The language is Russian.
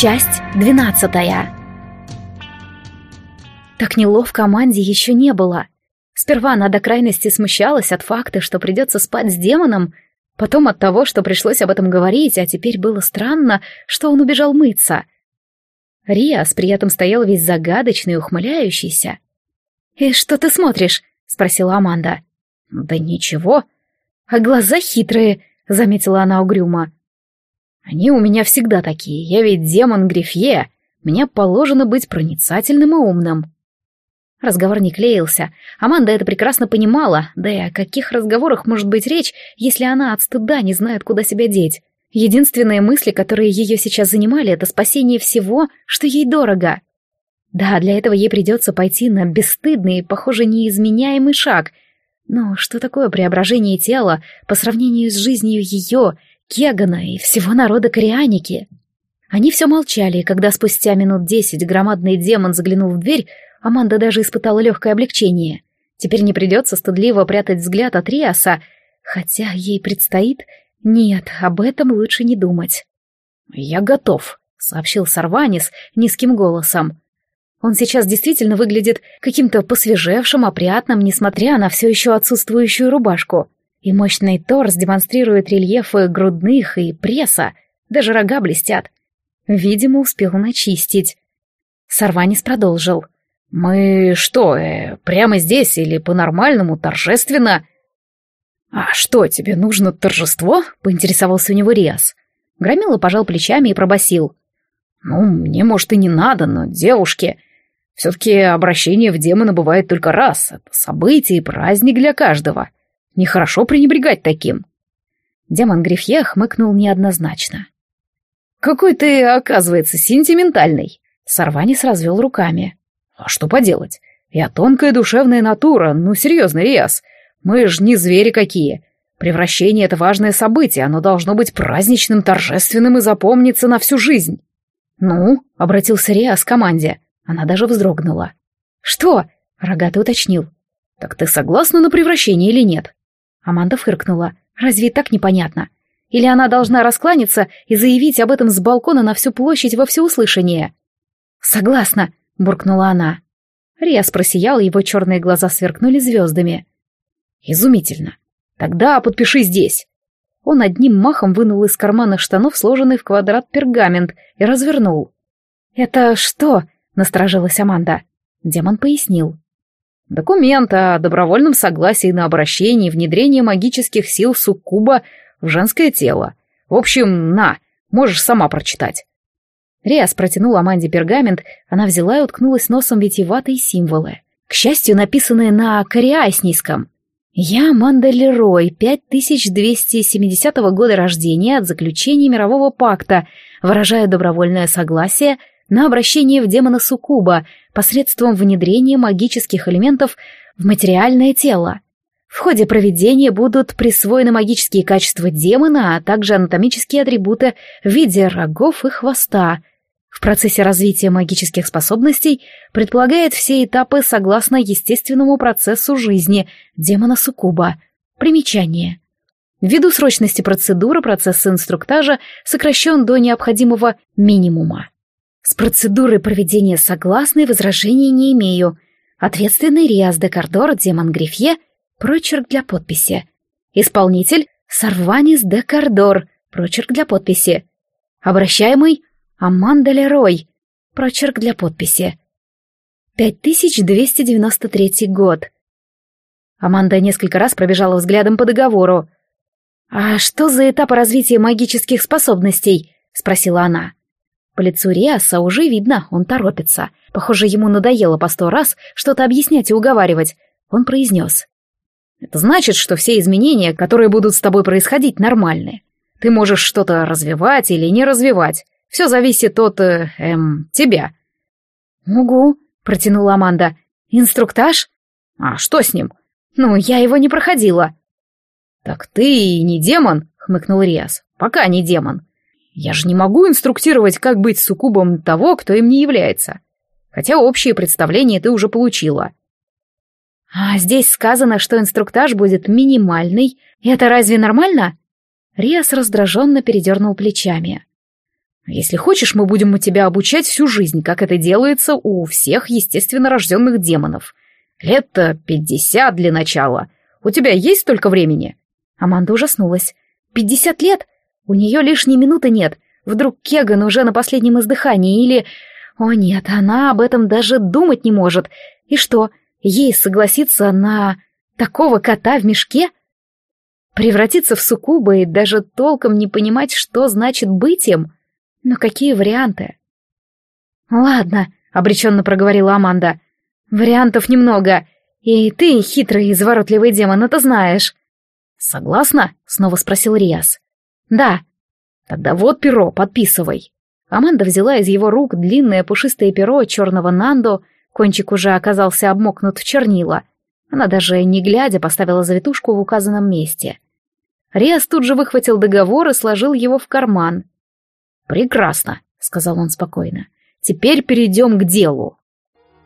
Часть двенадцатая. Так неловко Аманде еще не было. Сперва она до крайности смущалась от факта, что придется спать с демоном, потом от того, что пришлось об этом говорить, а теперь было странно, что он убежал мыться. Риас при этом стоял весь загадочный и ухмыляющийся. «И что ты смотришь?» — спросила Аманда. «Да ничего. А глаза хитрые», — заметила она угрюмо. «Они у меня всегда такие. Я ведь демон Грифье. Мне положено быть проницательным и умным». Разговор не клеился. Аманда это прекрасно понимала, да и о каких разговорах может быть речь, если она от стыда не знает, куда себя деть. Единственные мысли, которые ее сейчас занимали, это спасение всего, что ей дорого. Да, для этого ей придется пойти на бесстыдный похоже, неизменяемый шаг. Но что такое преображение тела по сравнению с жизнью ее, Кегана и всего народа Корианики? Они все молчали, когда спустя минут десять громадный демон заглянул в дверь, Аманда даже испытала легкое облегчение. Теперь не придется стыдливо прятать взгляд от Риаса, хотя ей предстоит... Нет, об этом лучше не думать. «Я готов», — сообщил Сарванис низким голосом. Он сейчас действительно выглядит каким-то посвежевшим, опрятным, несмотря на все еще отсутствующую рубашку. И мощный торс демонстрирует рельефы грудных и пресса, даже рога блестят. Видимо, успел начистить. Сарванис продолжил. — «Мы что, э, прямо здесь или по-нормальному, торжественно?» «А что, тебе нужно торжество?» — поинтересовался у него Риас. Громила пожал плечами и пробасил. «Ну, мне, может, и не надо, но девушке... Все-таки обращение в демона бывает только раз. Это событие и праздник для каждого. Нехорошо пренебрегать таким». Демон Грифье хмыкнул неоднозначно. «Какой ты, оказывается, сентиментальный!» Сорванис развел руками. А что поделать? Я тонкая душевная натура, ну серьезно, Риас. Мы ж не звери какие. Превращение — это важное событие, оно должно быть праздничным, торжественным и запомниться на всю жизнь. «Ну?» — обратился Риас к команде. Она даже вздрогнула. «Что?» — рогатый уточнил. «Так ты согласна на превращение или нет?» Аманда фыркнула. «Разве так непонятно? Или она должна раскланяться и заявить об этом с балкона на всю площадь во всеуслышание?» «Согласна», буркнула она. Риас просиял, его черные глаза сверкнули звездами. «Изумительно! Тогда подпиши здесь!» Он одним махом вынул из кармана штанов сложенный в квадрат пергамент и развернул. «Это что?» — насторожилась Аманда. Демон пояснил. «Документ о добровольном согласии на обращение и внедрение магических сил суккуба в женское тело. В общем, на, можешь сама прочитать. Риас протянул Аманде пергамент, она взяла и уткнулась носом витиеватые символы. К счастью, написанные на кориаснийском. «Я Аманда Лерой, 5270 года рождения от заключения мирового пакта, выражаю добровольное согласие на обращение в демона Сукуба посредством внедрения магических элементов в материальное тело. В ходе проведения будут присвоены магические качества демона, а также анатомические атрибуты в виде рогов и хвоста, в процессе развития магических способностей предполагает все этапы согласно естественному процессу жизни демона Сукуба. Примечание. Ввиду срочности процедуры процесс инструктажа сокращен до необходимого минимума. С процедурой проведения согласна и возражений не имею. Ответственный Риас де Кордор, демон Грифье, прочерк для подписи. Исполнитель Сарванис де Кордор, прочерк для подписи. Обращаемый Аманда Лерой. Прочерк для подписи. 5293 год. Аманда несколько раз пробежала взглядом по договору. «А что за этап развития магических способностей?» — спросила она. По лицу Риаса уже видно, он торопится. Похоже, ему надоело по сто раз что-то объяснять и уговаривать. Он произнес. «Это значит, что все изменения, которые будут с тобой происходить, нормальны. Ты можешь что-то развивать или не развивать. Все зависит от, э, эм, тебя». «Угу», — протянула Аманда. «Инструктаж?» «А что с ним?» «Ну, я его не проходила». «Так ты не демон», — хмыкнул Риас. «Пока не демон. Я же не могу инструктировать, как быть суккубом того, кто им не является. Хотя общее представление ты уже получила». «А здесь сказано, что инструктаж будет минимальный. Это разве нормально?» Риас раздраженно передернул плечами. Если хочешь, мы будем у тебя обучать всю жизнь, как это делается у всех естественно рожденных демонов. Лет-то пятьдесят для начала. У тебя есть столько времени?» Аманда ужаснулась. «Пятьдесят лет? У нее лишней минуты нет. Вдруг Кеган уже на последнем издыхании или... О нет, она об этом даже думать не может. И что, ей согласиться на такого кота в мешке? Превратиться в суккуба и даже толком не понимать, что значит быть им? Но какие варианты? «Ладно», — обреченно проговорила Аманда. «Вариантов немного. И ты, хитрый и изворотливый демон, это знаешь». «Согласна?» — снова спросил Риас. «Да». «Тогда вот перо, подписывай». Аманда взяла из его рук длинное пушистое перо черного Нандо, кончик уже оказался обмокнут в чернила. Она даже не глядя поставила завитушку в указанном месте. Риас тут же выхватил договор и сложил его в карман. «Прекрасно», — сказал он спокойно. «Теперь перейдем к делу.